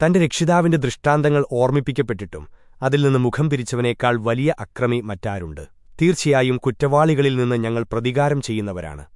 തന്റെ രക്ഷിതാവിന്റെ ദൃഷ്ടാന്തങ്ങൾ ഓർമ്മിപ്പിക്കപ്പെട്ടിട്ടും അതിൽ നിന്ന് മുഖം തിരിച്ചവനേക്കാൾ വലിയ അക്രമി മറ്റാരുണ്ട്. തീർച്ചയായും കുറ്റവാളികളിൽ നിന്ന് ഞങ്ങൾ പ്രതികാരം ചെയ്യുന്നവരാണ്.